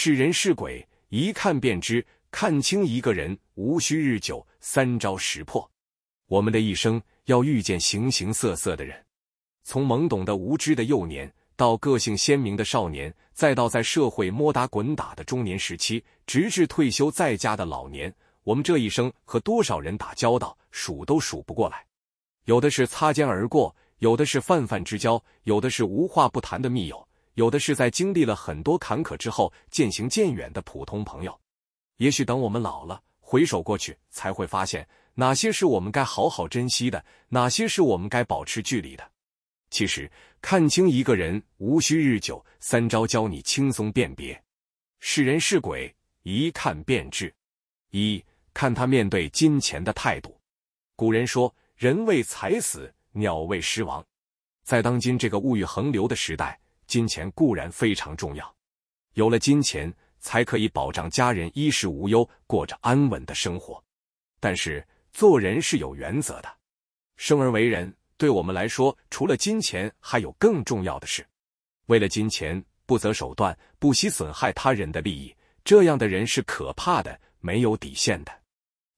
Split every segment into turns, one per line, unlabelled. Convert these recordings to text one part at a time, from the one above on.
是人是鬼，一看便知。看清一个人，无需日久，三招识破。我们的一生要遇见形形色色的人，从懵懂的无知的幼年，到个性鲜明的少年，再到在社会摸打滚打的中年时期，直至退休在家的老年，我们这一生和多少人打交道，数都数不过来。有的是擦肩而过，有的是泛泛之交，有的是无话不谈的密友，有的是在经历了很多坎坷之后渐行渐远的普通朋友。也许等我们老了，回首过去，才会发现哪些是我们该好好珍惜的，哪些是我们该保持距离的。其实，看清一个人无需日久，三招教你轻松辨别是人是鬼，一看便知。一看他面对金钱的态度。古人说：“人为财死，鸟为食亡。”在当今这个物欲横流的时代，金钱固然非常重要，有了金钱。才可以保障家人衣食无忧，过着安稳的生活。但是做人是有原则的，生而为人，对我们来说，除了金钱，还有更重要的事。为了金钱不择手段，不惜损害他人的利益，这样的人是可怕的，没有底线的。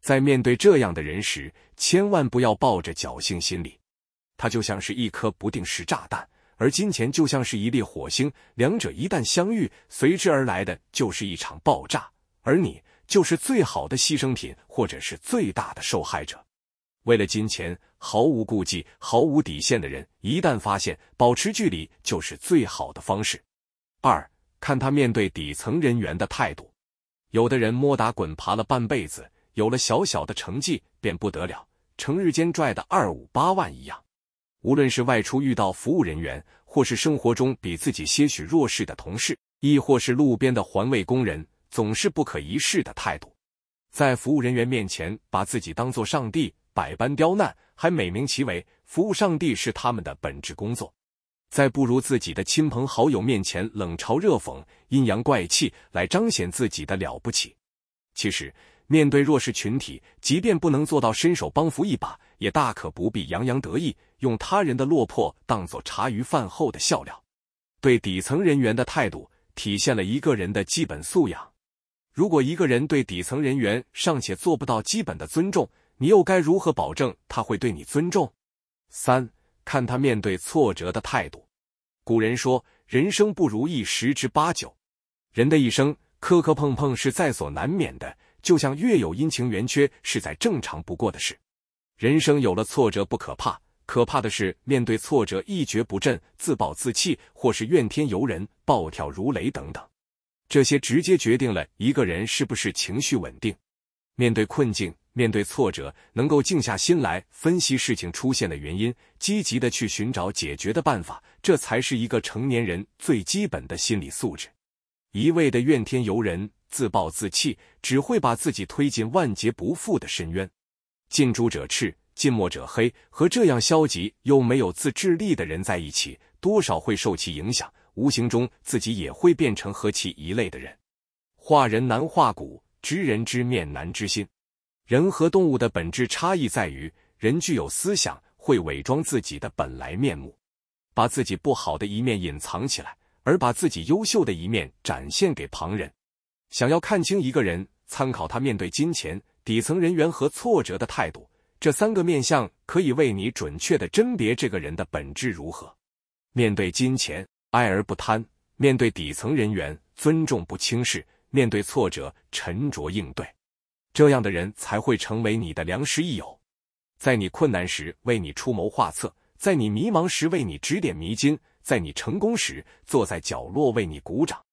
在面对这样的人时，千万不要抱着侥幸心理，他就像是一颗不定时炸弹。而金钱就像是一粒火星，两者一旦相遇，随之而来的就是一场爆炸，而你就是最好的牺牲品，或者是最大的受害者。为了金钱毫无顾忌、毫无底线的人，一旦发现，保持距离就是最好的方式。二，看他面对底层人员的态度。有的人摸打滚爬了半辈子，有了小小的成绩便不得了，成日间拽的二五八万一样。无论是外出遇到服务人员，或是生活中比自己些许弱势的同事，亦或是路边的环卫工人，总是不可一世的态度，在服务人员面前把自己当作上帝，百般刁难，还美名其为服务上帝是他们的本职工作，在不如自己的亲朋好友面前冷嘲热讽、阴阳怪气，来彰显自己的了不起。其实，面对弱势群体，即便不能做到伸手帮扶一把。也大可不必洋洋得意，用他人的落魄当做茶余饭后的笑料。对底层人员的态度，体现了一个人的基本素养。如果一个人对底层人员尚且做不到基本的尊重，你又该如何保证他会对你尊重？三看他面对挫折的态度。古人说：“人生不如意十之八九。”人的一生磕磕碰碰是在所难免的，就像月有阴晴圆缺是再正常不过的事。人生有了挫折不可怕，可怕的是面对挫折一蹶不振、自暴自弃，或是怨天尤人、暴跳如雷等等。这些直接决定了一个人是不是情绪稳定。面对困境、面对挫折，能够静下心来分析事情出现的原因，积极的去寻找解决的办法，这才是一个成年人最基本的心理素质。一味的怨天尤人、自暴自弃，只会把自己推进万劫不复的深渊。近朱者赤，近墨者黑。和这样消极又没有自制力的人在一起，多少会受其影响，无形中自己也会变成和其一类的人。画人难画骨，知人知面难知心。人和动物的本质差异在于，人具有思想，会伪装自己的本来面目，把自己不好的一面隐藏起来，而把自己优秀的一面展现给旁人。想要看清一个人，参考他面对金钱。底层人员和挫折的态度，这三个面相可以为你准确的甄别这个人的本质如何。面对金钱，爱而不贪；面对底层人员，尊重不轻视；面对挫折，沉着应对。这样的人才会成为你的良师益友，在你困难时为你出谋划策，在你迷茫时为你指点迷津，在你成功时坐在角落为你鼓掌。